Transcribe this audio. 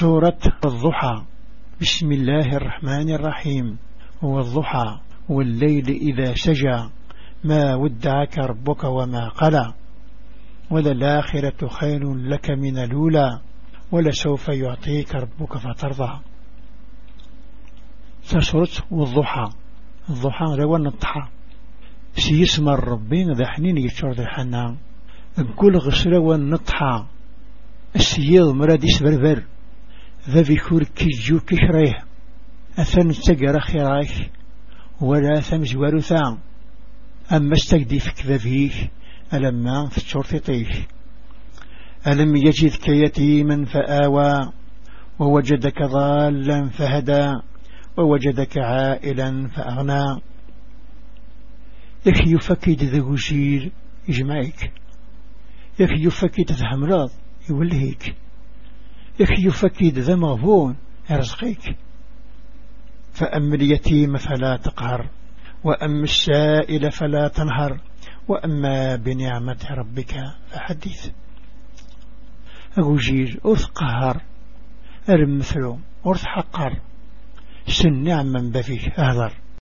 سورة الضحى. بسم الله الرحمن الرحيم. والضحى والليل إذا سجى ما ودعك ربك وما قلى. وللآخرة خير لك من الأولى. ولسوف يعطيك ربك فترضى. تسرت والضحى الضحى. لو النطحى سيسمى الربين ذا حنين يتشور ذا الحنان كل غسرة والنطحى السيض مرادس بربر ذا ذكور كيجو كشريه أثن تقر خيراك ولا ثم زوارثا أما استقدي فيك ذا ألما في الشرطيش ألم يجدك يتيما فآوى ووجدك ضالا فهدى ووجدك عائلا فأغنى. يخي يفكد ذا غشير يجمعك يخي يفكد ذا همراض يولهيك. يخي يفكد ذا مغبون يرزقك فأما اليتيم فلا تقهر وأما السائل فلا تنهر وأما بنعمة ربك فحديث. أجير أثقهر أرمثلو أرث حقر سن نعم من بفيه أهضر